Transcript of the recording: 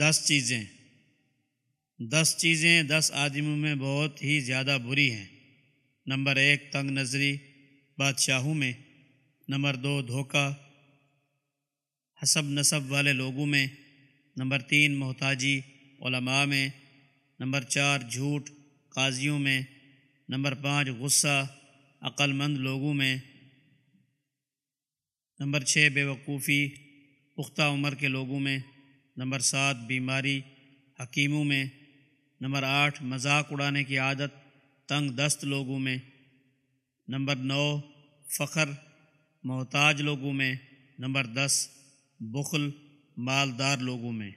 دس چیزیں۔ دس چیزیں دس آدمیوں میں بہت ہی زیادہ بری ہیں۔ نمبر ایک، تنگ نظری، بادشاہوں میں۔ نمبر دو، دھوکہ، حسب نصب والے لوگوں میں۔ نمبر تین، محتاجی، علماء میں۔ نمبر چار، جھوٹ، قاضیوں میں۔ نمبر پانچ، غصہ عقل مند لوگوں میں۔ نمبر چھ، بے وقوفی، پختہ عمر کے لوگوں میں۔ نمبر سات، بیماری حکیموں میں، نمبر آٹھ، مذاق اڑانے کی عادت، تنگ دست لوگوں میں، نمبر نو، فخر، محتاج لوگوں میں، نمبر دس، بخل مالدار لوگوں میں۔